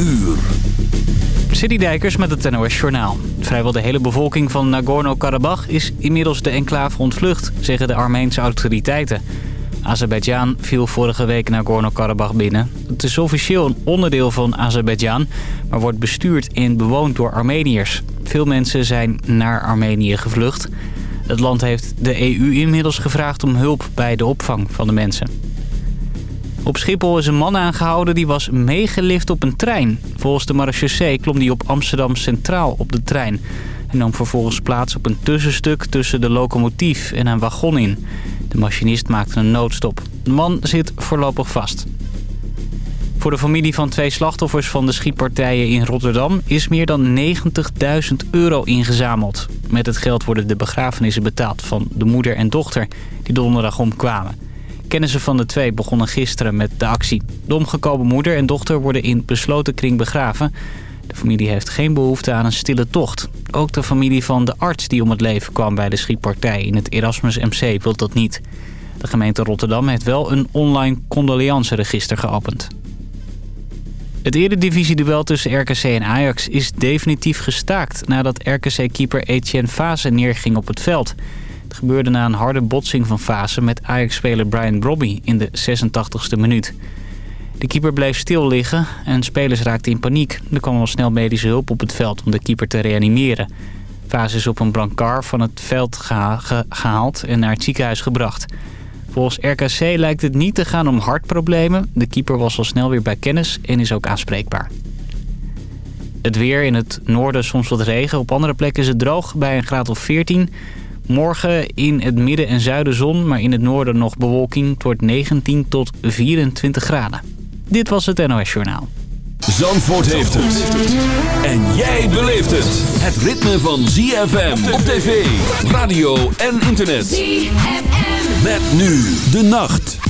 uur. Citydijkers met het NOS Journaal. Vrijwel de hele bevolking van Nagorno-Karabakh is inmiddels de enclave ontvlucht, zeggen de Armeense autoriteiten. Azerbeidzjan viel vorige week Nagorno-Karabakh binnen. Het is officieel een onderdeel van Azerbeidzjan, maar wordt bestuurd en bewoond door Armeniërs. Veel mensen zijn naar Armenië gevlucht. Het land heeft de EU inmiddels gevraagd om hulp bij de opvang van de mensen. Op Schiphol is een man aangehouden die was meegelift op een trein. Volgens de marechaussee klom hij op Amsterdam Centraal op de trein. En nam vervolgens plaats op een tussenstuk tussen de locomotief en een wagon in. De machinist maakte een noodstop. De man zit voorlopig vast. Voor de familie van twee slachtoffers van de schietpartijen in Rotterdam is meer dan 90.000 euro ingezameld. Met het geld worden de begrafenissen betaald van de moeder en dochter die donderdag omkwamen. Kennissen van de twee begonnen gisteren met de actie. De omgekomen moeder en dochter worden in besloten kring begraven. De familie heeft geen behoefte aan een stille tocht. Ook de familie van de arts die om het leven kwam bij de schietpartij in het Erasmus MC wil dat niet. De gemeente Rotterdam heeft wel een online condoleanceregister geopend. Het eredivisie-duel tussen RKC en Ajax is definitief gestaakt... nadat RKC-keeper Etienne Fase neerging op het veld. Het gebeurde na een harde botsing van Fase met Ajax-speler Brian Brobby in de 86e minuut. De keeper bleef stil liggen en spelers raakten in paniek. Er kwam al snel medische hulp op het veld om de keeper te reanimeren. Fase is op een brancard van het veld gehaald en naar het ziekenhuis gebracht... Volgens RKC lijkt het niet te gaan om hartproblemen. De keeper was al snel weer bij kennis en is ook aanspreekbaar. Het weer in het noorden soms wat regen. Op andere plekken is het droog bij een graad of 14. Morgen in het midden en zuiden zon, maar in het noorden nog bewolking. Het wordt 19 tot 24 graden. Dit was het NOS Journaal. Zandvoort heeft het. En jij beleeft het. Het ritme van ZFM op tv, radio en internet. ZFM. Met nu de nacht.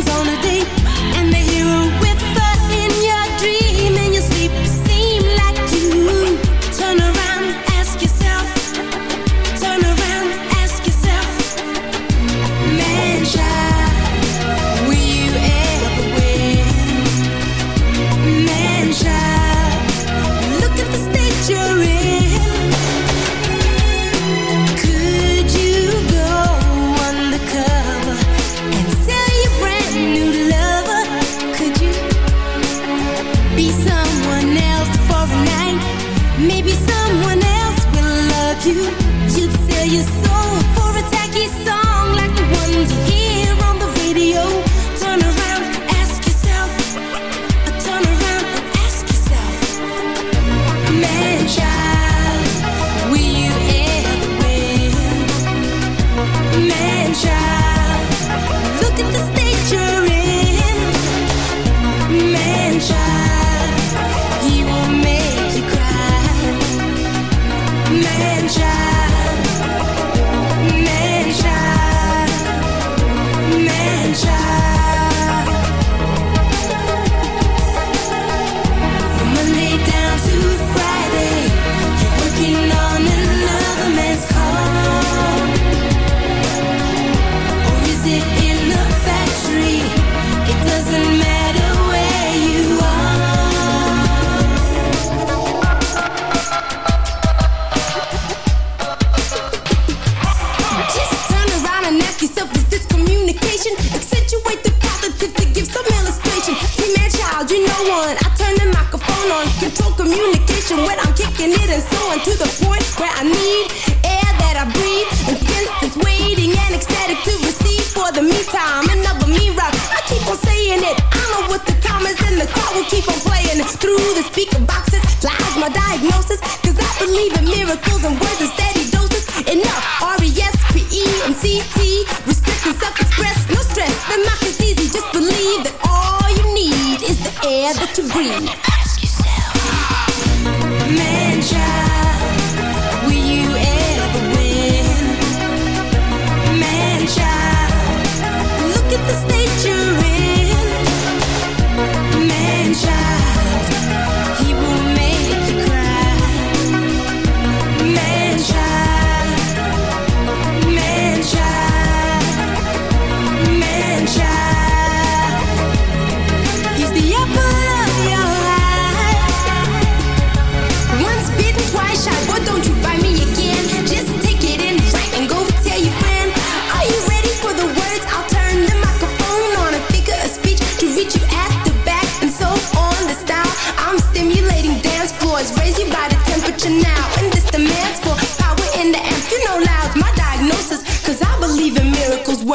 Nobody's on a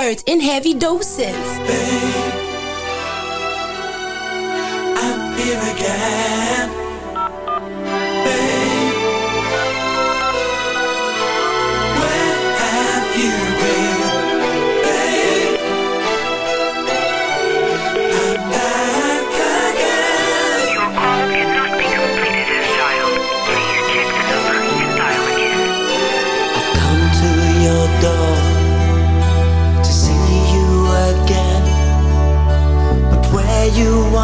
words in heavy doses. Babe, I'm here again.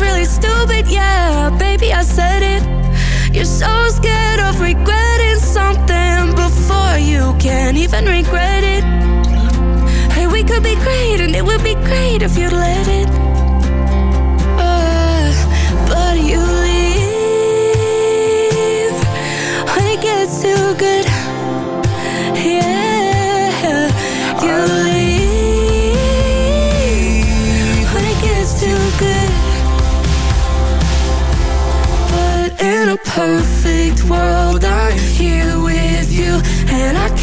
really stupid. Yeah, baby, I said it. You're so scared of before you can't even regret it. Hey, we could be great, and it would be great if you'd let it.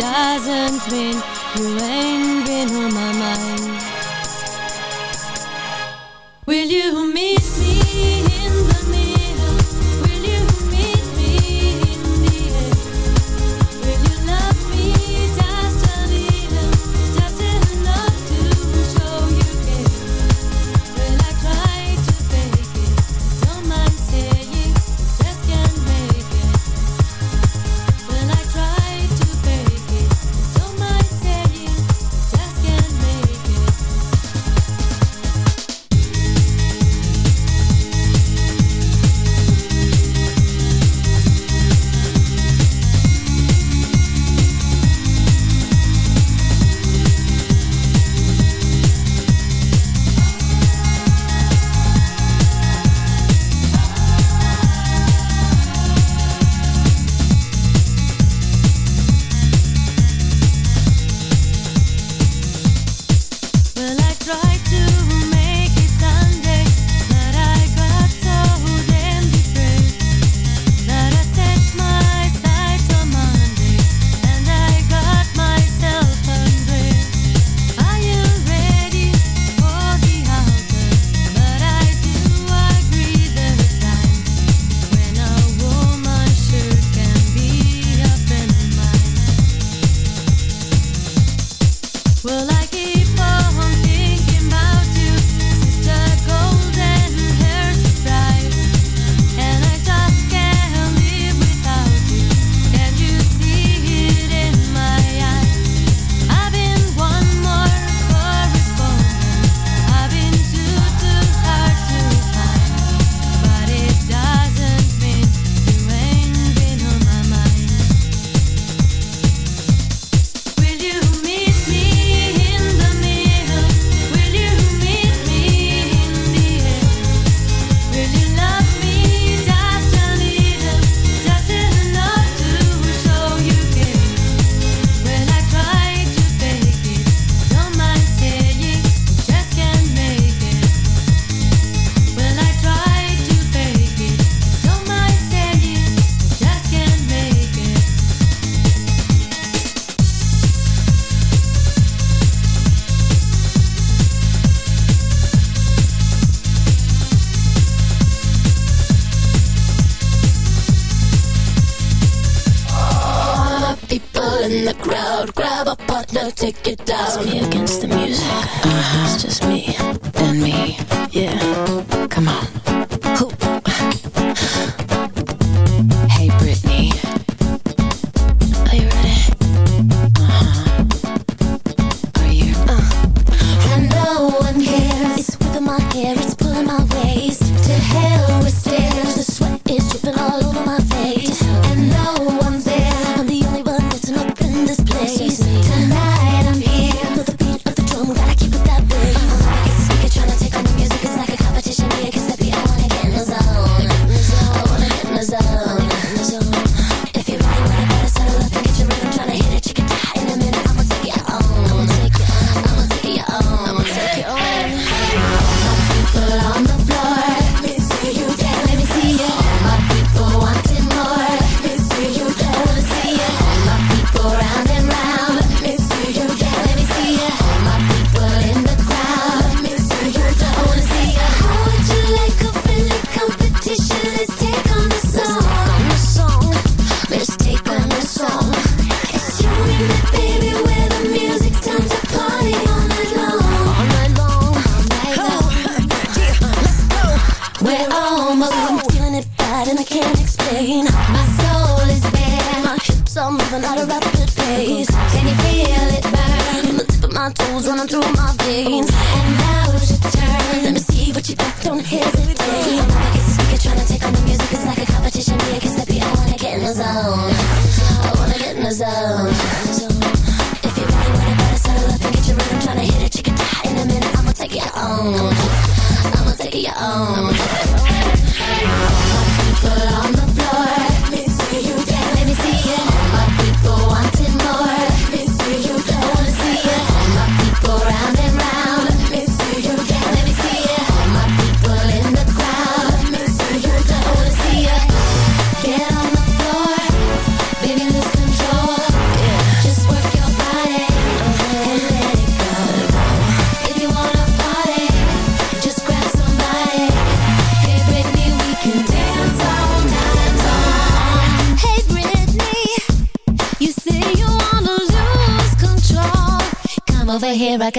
doesn't mean you ain't been on my mind. Will you miss?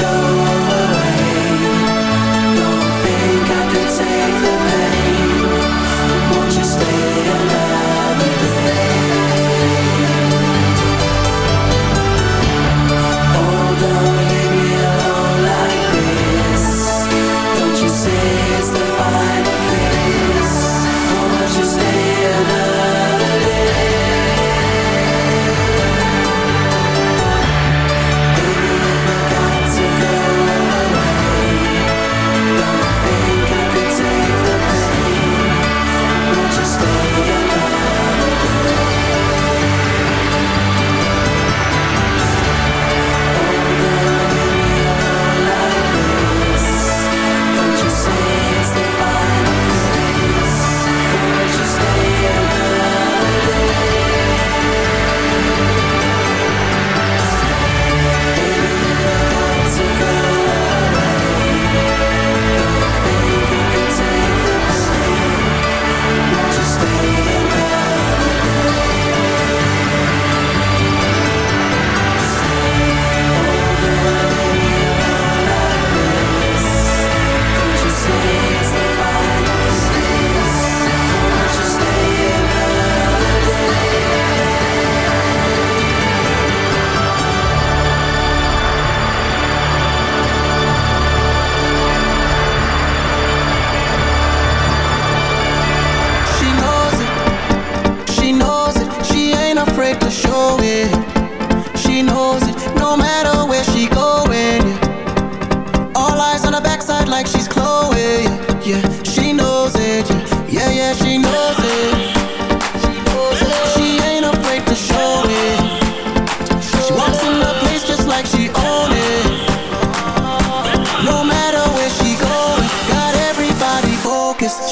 go.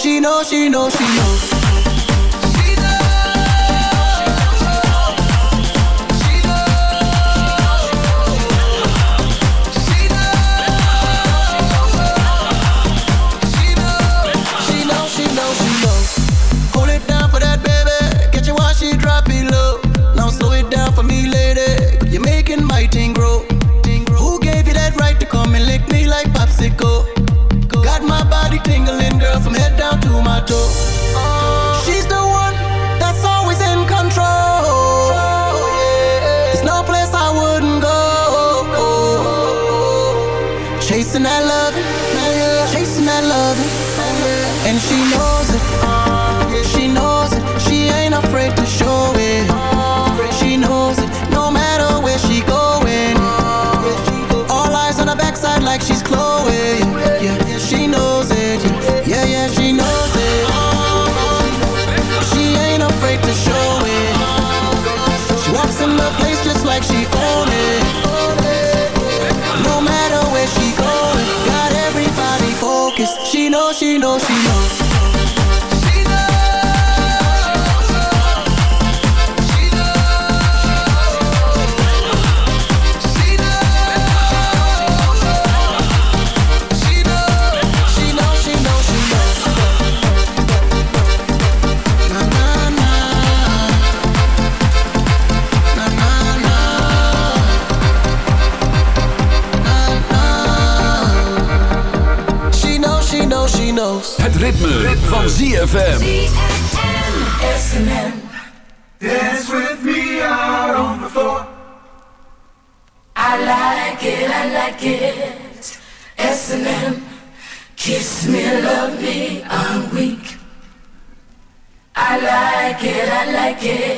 she know, she she ZFM. S&M. Dance with me out on the floor. I like it, I like it. S&M. Kiss me, love me, I'm weak. I like it, I like it.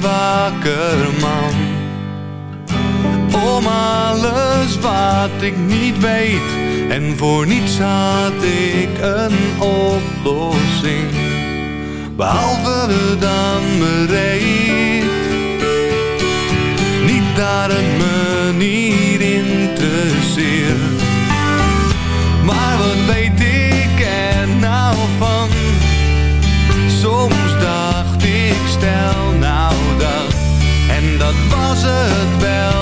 meer man. Om alles wat ik niet weet. En voor niets had ik een oplossing. Behalve dan bereid Niet daar een manier zeer, Maar wat weet als het belt.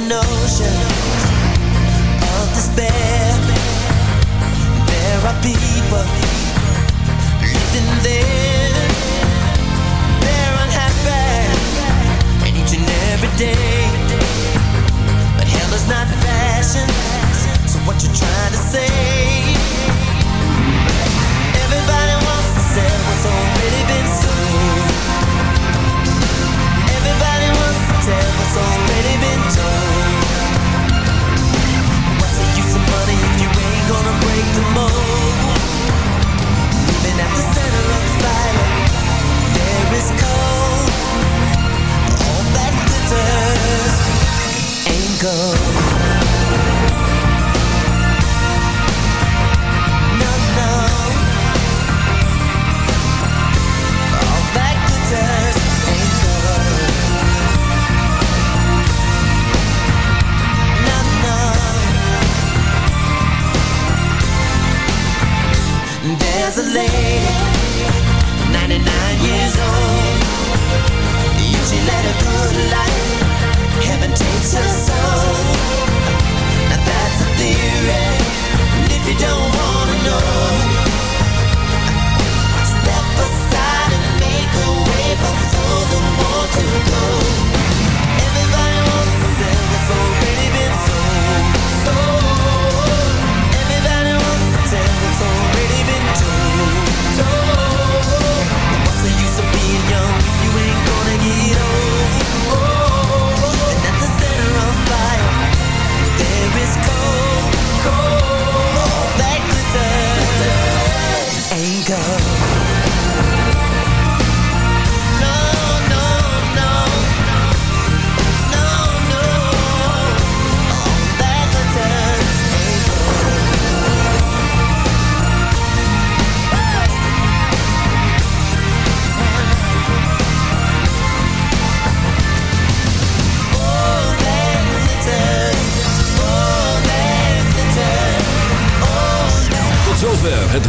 and oceans of despair. There are people living there. They're unhappy, and each and every day. But hell is not fashion. So what you're trying to say? Leaving at the center of the fire. There is cold.